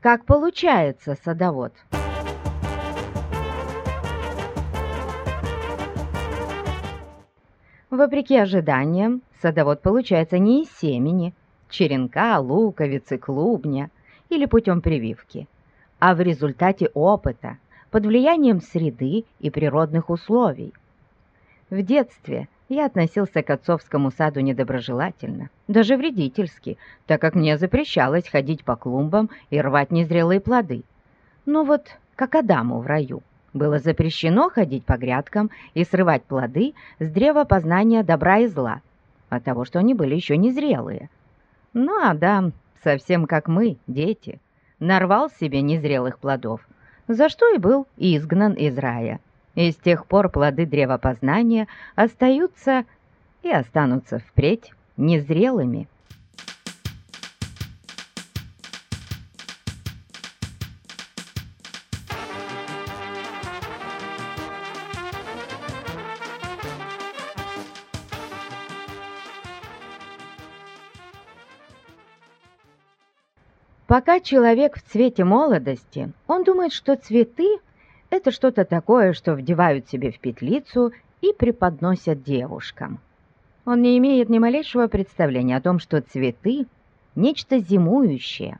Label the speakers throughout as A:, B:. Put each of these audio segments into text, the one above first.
A: Как получается садовод? Вопреки ожиданиям, садовод получается не из семени, черенка, луковицы, клубня или путем прививки, а в результате опыта, под влиянием среды и природных условий. В детстве я относился к отцовскому саду недоброжелательно, даже вредительски, так как мне запрещалось ходить по клумбам и рвать незрелые плоды. Но вот как Адаму в раю. Было запрещено ходить по грядкам и срывать плоды с древа познания добра и зла, от того, что они были еще незрелые. Но Адам, совсем как мы, дети, нарвал себе незрелых плодов, за что и был изгнан из рая и с тех пор плоды древа познания остаются и останутся впредь незрелыми. Пока человек в цвете молодости, он думает, что цветы это что-то такое, что вдевают себе в петлицу и преподносят девушкам. Он не имеет ни малейшего представления о том, что цветы – нечто зимующее,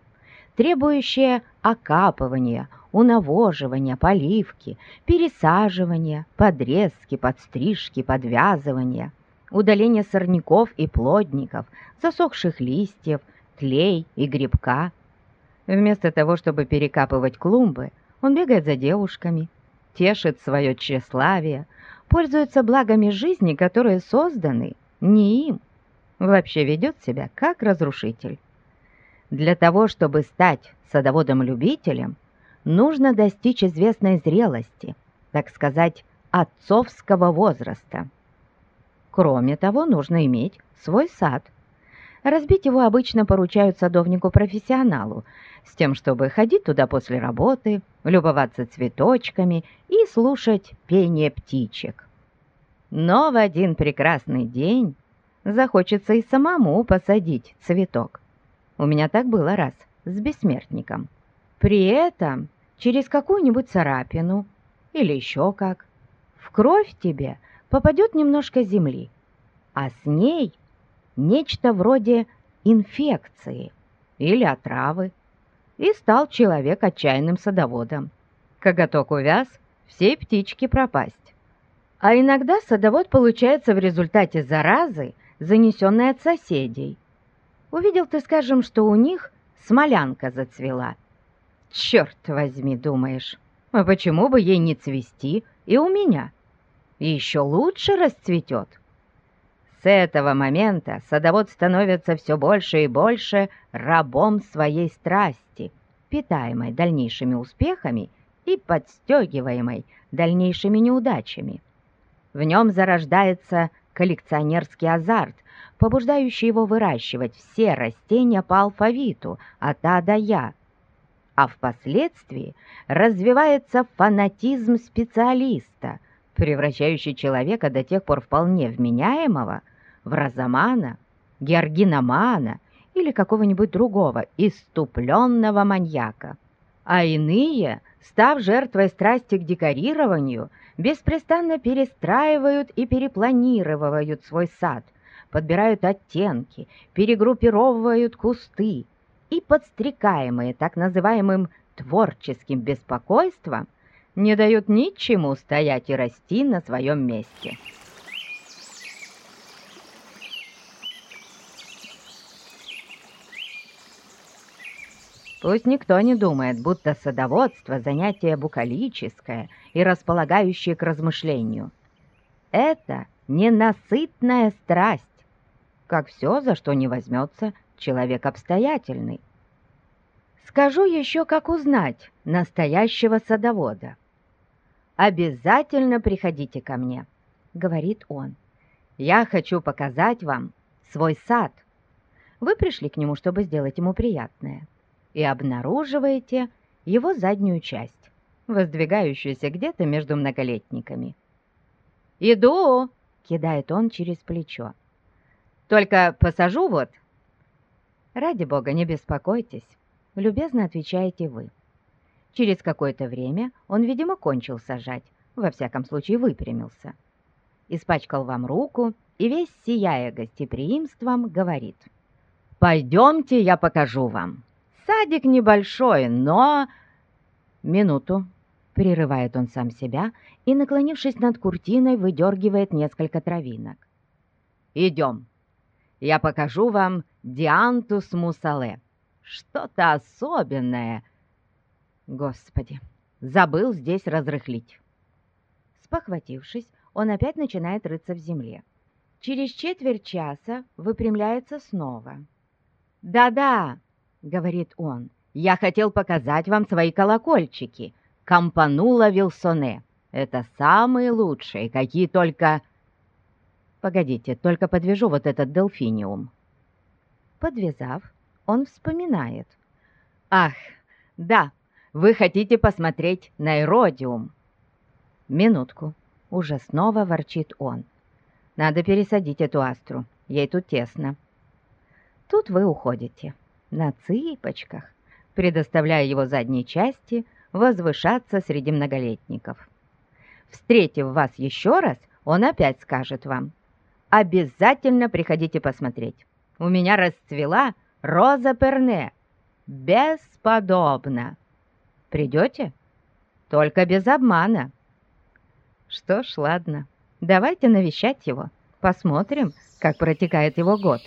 A: требующее окапывания, унавоживания, поливки, пересаживания, подрезки, подстрижки, подвязывания, удаления сорняков и плодников, засохших листьев, тлей и грибка. Вместо того, чтобы перекапывать клумбы – он бегает за девушками, тешит свое тщеславие, пользуется благами жизни, которые созданы не им, вообще ведет себя как разрушитель. Для того, чтобы стать садоводом-любителем, нужно достичь известной зрелости, так сказать, отцовского возраста. Кроме того, нужно иметь свой сад. Разбить его обычно поручают садовнику-профессионалу, с тем, чтобы ходить туда после работы, любоваться цветочками и слушать пение птичек. Но в один прекрасный день захочется и самому посадить цветок. У меня так было раз с бессмертником. При этом через какую-нибудь царапину или еще как, в кровь тебе попадет немножко земли, а с ней нечто вроде инфекции или отравы и стал человек отчаянным садоводом. Коготок увяз, все птички пропасть. А иногда садовод получается в результате заразы, занесенной от соседей. Увидел ты, скажем, что у них смолянка зацвела. Черт возьми, думаешь, а почему бы ей не цвести и у меня? Еще лучше расцветет. С этого момента садовод становится все больше и больше рабом своей страсти, питаемой дальнейшими успехами и подстегиваемой дальнейшими неудачами. В нем зарождается коллекционерский азарт, побуждающий его выращивать все растения по алфавиту от А до Я, а впоследствии развивается фанатизм специалиста, превращающий человека до тех пор вполне вменяемого в розамана, георгиномана или какого-нибудь другого иступленного маньяка. А иные, став жертвой страсти к декорированию, беспрестанно перестраивают и перепланировывают свой сад, подбирают оттенки, перегруппировывают кусты и, подстрекаемые так называемым творческим беспокойством, не дают ничему стоять и расти на своем месте. Пусть никто не думает, будто садоводство – занятие букалическое и располагающее к размышлению. Это ненасытная страсть, как все, за что не возьмется человек обстоятельный. Скажу еще, как узнать настоящего садовода. «Обязательно приходите ко мне», — говорит он. «Я хочу показать вам свой сад». Вы пришли к нему, чтобы сделать ему приятное и обнаруживаете его заднюю часть, воздвигающуюся где-то между многолетниками. «Иду!» — кидает он через плечо. «Только посажу вот». «Ради бога, не беспокойтесь. любезно отвечаете вы. Через какое-то время он, видимо, кончил сажать, во всяком случае выпрямился. Испачкал вам руку и весь, сияя гостеприимством, говорит. «Пойдемте, я покажу вам. Садик небольшой, но...» «Минуту», — прерывает он сам себя и, наклонившись над куртиной, выдергивает несколько травинок. «Идем. Я покажу вам Диантус мусале. Что-то особенное. Господи, забыл здесь разрыхлить». Спохватившись, он опять начинает рыться в земле. Через четверть часа выпрямляется снова. «Да-да», — говорит он, — «я хотел показать вам свои колокольчики. Компанула Вилсоне. Это самые лучшие, какие только...» «Погодите, только подвяжу вот этот дельфиниум». Подвязав, он вспоминает. «Ах, да, вы хотите посмотреть на эродиум?» «Минутку», — уже снова ворчит он. «Надо пересадить эту астру, ей тут тесно». Тут вы уходите на цыпочках, предоставляя его задней части возвышаться среди многолетников. Встретив вас еще раз, он опять скажет вам, «Обязательно приходите посмотреть. У меня расцвела роза Перне. Бесподобно. Придете? Только без обмана». Что ж, ладно, давайте навещать его, посмотрим, как протекает его год.